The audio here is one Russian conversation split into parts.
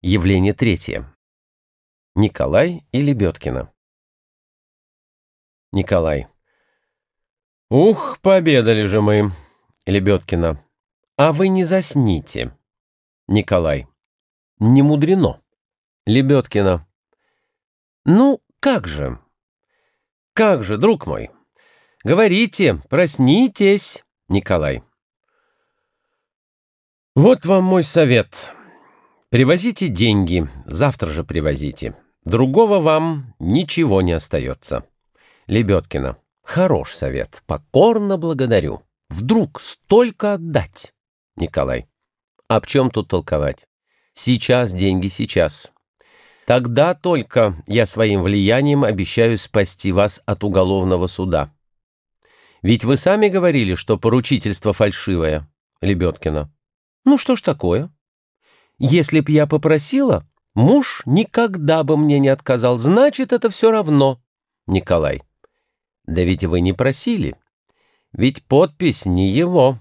Явление третье. Николай и Лебедкина. Николай. Ух, пообедали же мы. Лебедкина. А вы не засните. Николай. Не мудрено. Лебедкина. Ну, как же? Как же, друг мой? Говорите, проснитесь. Николай. Вот вам мой совет. Привозите деньги, завтра же привозите. Другого вам ничего не остается. Лебедкина. Хорош совет. Покорно благодарю. Вдруг столько отдать? Николай. Об чем тут толковать? Сейчас деньги, сейчас. Тогда только я своим влиянием обещаю спасти вас от уголовного суда. Ведь вы сами говорили, что поручительство фальшивое. Лебедкина. Ну что ж такое? Если б я попросила, муж никогда бы мне не отказал. Значит, это все равно. Николай. Да ведь вы не просили. Ведь подпись не его.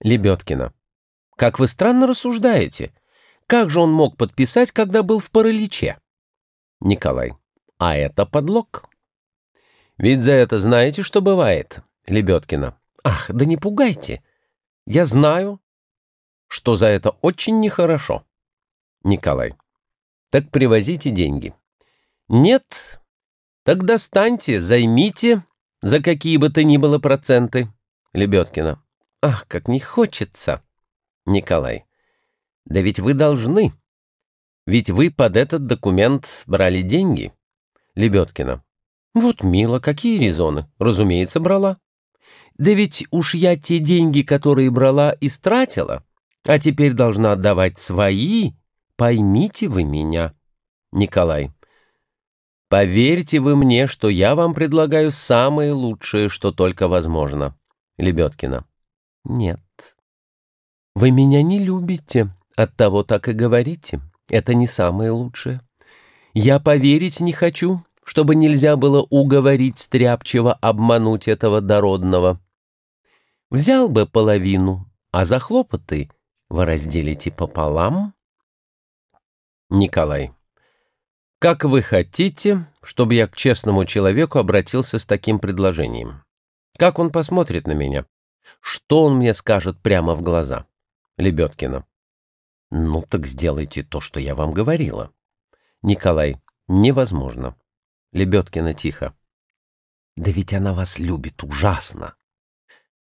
Лебедкина. Как вы странно рассуждаете. Как же он мог подписать, когда был в параличе? Николай. А это подлог. Ведь за это знаете, что бывает? Лебедкина. Ах, да не пугайте. Я знаю, что за это очень нехорошо. Николай. Так привозите деньги. Нет, так достаньте, займите за какие бы то ни было проценты. Лебедкина. Ах, как не хочется. Николай. Да ведь вы должны. Ведь вы под этот документ брали деньги. Лебедкина. Вот мило, какие резоны? Разумеется, брала. Да ведь уж я те деньги, которые брала, истратила, а теперь должна отдавать свои Поймите вы меня, Николай. Поверьте вы мне, что я вам предлагаю самое лучшее, что только возможно. Лебедкина. Нет. Вы меня не любите, оттого так и говорите. Это не самое лучшее. Я поверить не хочу, чтобы нельзя было уговорить Стряпчего обмануть этого дородного. Взял бы половину, а за хлопоты вы разделите пополам, Николай. Как вы хотите, чтобы я к честному человеку обратился с таким предложением? Как он посмотрит на меня? Что он мне скажет прямо в глаза? Лебедкина. Ну так сделайте то, что я вам говорила. Николай. Невозможно. Лебедкина тихо. Да ведь она вас любит ужасно.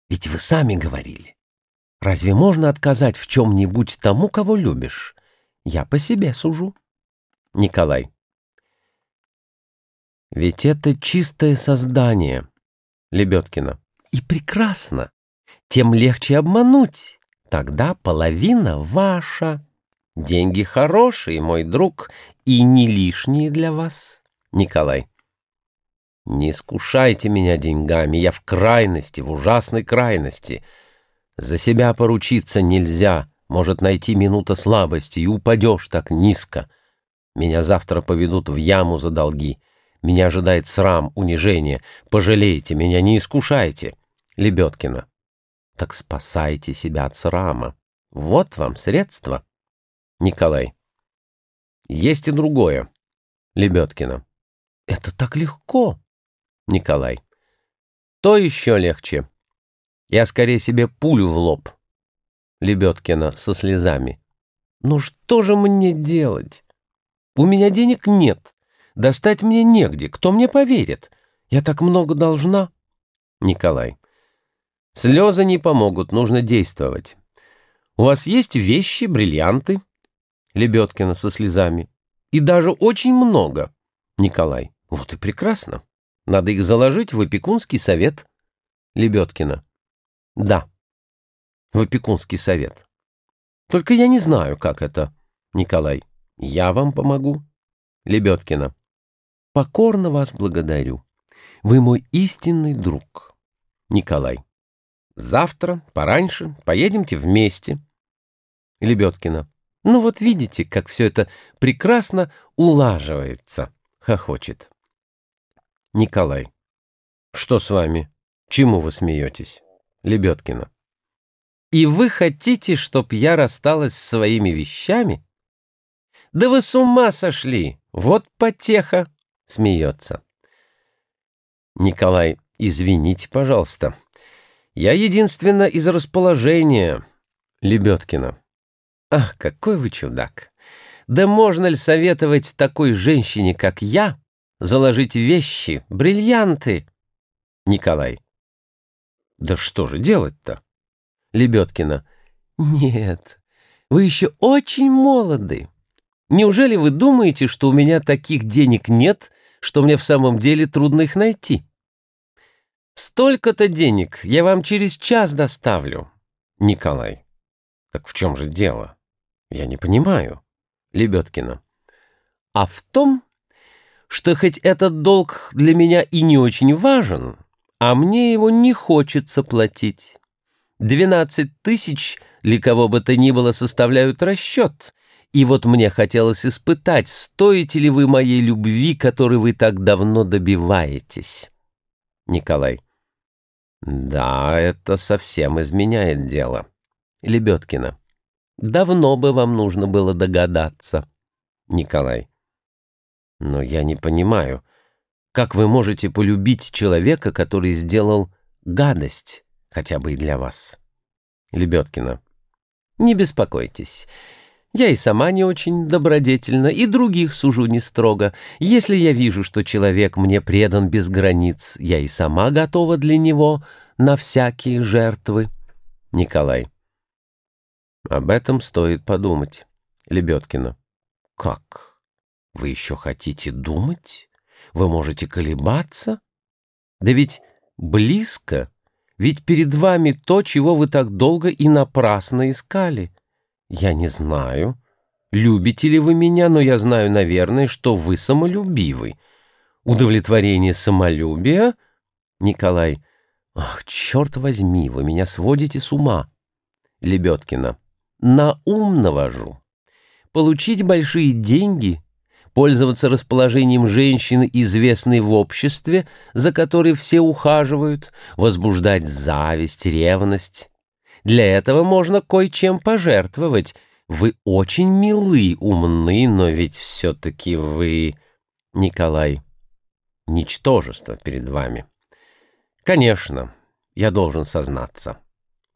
Ведь вы сами говорили. Разве можно отказать в чем-нибудь тому, кого любишь? Я по себе сужу. Николай. Ведь это чистое создание. Лебедкина. И прекрасно. Тем легче обмануть. Тогда половина ваша. Деньги хорошие, мой друг, и не лишние для вас. Николай. Не искушайте меня деньгами, я в крайности, в ужасной крайности. За себя поручиться нельзя может найти минута слабости, и упадешь так низко. Меня завтра поведут в яму за долги. Меня ожидает срам, унижение. Пожалейте меня, не искушайте. Лебедкина. Так спасайте себя от срама. Вот вам средство. Николай. Есть и другое. Лебедкина. Это так легко. Николай. То еще легче. Я скорее себе пулю в лоб. Лебедкина со слезами. «Ну что же мне делать? У меня денег нет. Достать мне негде. Кто мне поверит? Я так много должна». Николай. «Слезы не помогут, нужно действовать. У вас есть вещи, бриллианты?» Лебедкина со слезами. «И даже очень много». Николай. «Вот и прекрасно. Надо их заложить в опекунский совет». Лебедкина. «Да» в опекунский совет. Только я не знаю, как это. Николай, я вам помогу. Лебедкина, покорно вас благодарю. Вы мой истинный друг. Николай, завтра, пораньше, поедемте вместе. Лебедкина, ну вот видите, как все это прекрасно улаживается, хохочет. Николай, что с вами? Чему вы смеетесь? Лебедкина. И вы хотите, чтоб я рассталась с своими вещами? Да вы с ума сошли! Вот потеха!» — смеется. Николай, извините, пожалуйста. Я единственно из расположения Лебедкина. Ах, какой вы чудак! Да можно ли советовать такой женщине, как я, заложить вещи, бриллианты? Николай. Да что же делать-то? Лебедкина. Нет, вы еще очень молоды. Неужели вы думаете, что у меня таких денег нет, что мне в самом деле трудно их найти? Столько-то денег я вам через час доставлю. Николай. Так в чем же дело? Я не понимаю. Лебедкина. А в том, что хоть этот долг для меня и не очень важен, а мне его не хочется платить. Двенадцать тысяч для кого бы то ни было составляют расчет, и вот мне хотелось испытать, стоите ли вы моей любви, которой вы так давно добиваетесь. Николай. Да, это совсем изменяет дело. Лебедкина. Давно бы вам нужно было догадаться. Николай. Но я не понимаю, как вы можете полюбить человека, который сделал гадость, хотя бы и для вас? Лебедкина. Не беспокойтесь. Я и сама не очень добродетельна, и других сужу не строго. Если я вижу, что человек мне предан без границ, я и сама готова для него на всякие жертвы. Николай. Об этом стоит подумать. Лебедкина. Как? Вы еще хотите думать? Вы можете колебаться? Да ведь близко, ведь перед вами то, чего вы так долго и напрасно искали. Я не знаю, любите ли вы меня, но я знаю, наверное, что вы самолюбивый. Удовлетворение самолюбия? Николай. Ах, черт возьми, вы меня сводите с ума. Лебедкина. На ум навожу. Получить большие деньги, пользоваться расположением женщины, известной в обществе, за которой все ухаживают, возбуждать зависть, ревность. Для этого можно кое-чем пожертвовать. Вы очень милы, умны, но ведь все-таки вы, Николай, ничтожество перед вами. Конечно, я должен сознаться.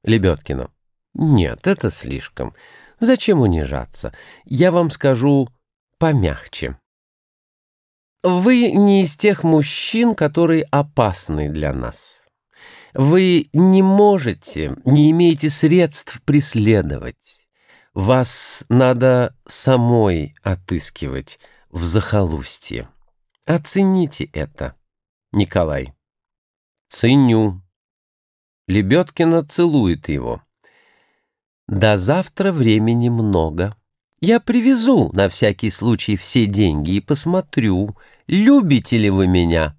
Лебедкина. Нет, это слишком. Зачем унижаться? Я вам скажу помягче. Вы не из тех мужчин, которые опасны для нас. Вы не можете, не имеете средств преследовать. Вас надо самой отыскивать в захолустье. Оцените это, Николай. Ценю. Лебедкина целует его. До завтра времени много. Я привезу на всякий случай все деньги и посмотрю, любите ли вы меня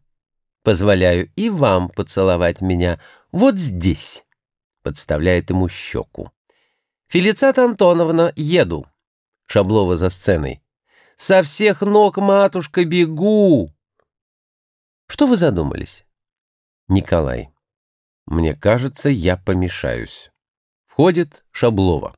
позволяю и вам поцеловать меня вот здесь», — подставляет ему щеку. «Фелицата Антоновна, еду». Шаблова за сценой. «Со всех ног, матушка, бегу!» «Что вы задумались?» «Николай, мне кажется, я помешаюсь». Входит Шаблова.